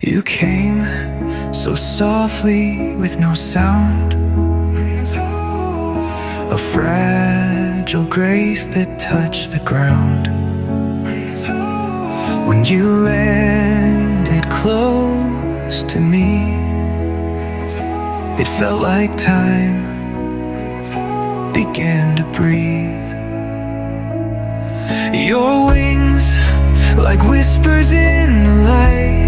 You came so softly with no sound. A fragile grace that touched the ground. When you landed close to me, it felt like time began to breathe. Your wings, like whispers in the light,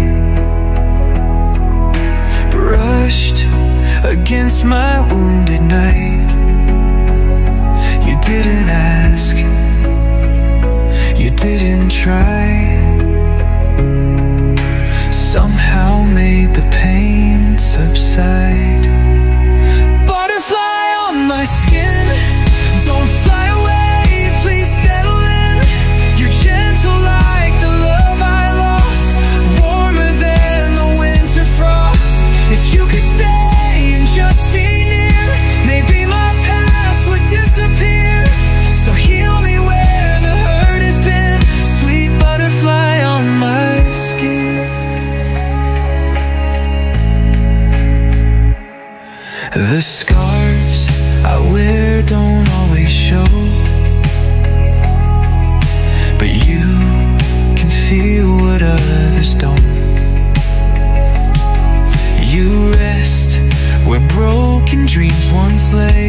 against my wounded night. You didn't ask, you didn't try. The scars I wear don't always show, but you can feel what others don't. You rest where broken dreams once lay,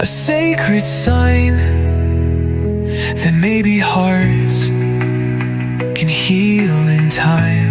A sacred sign That maybe hearts Can heal in time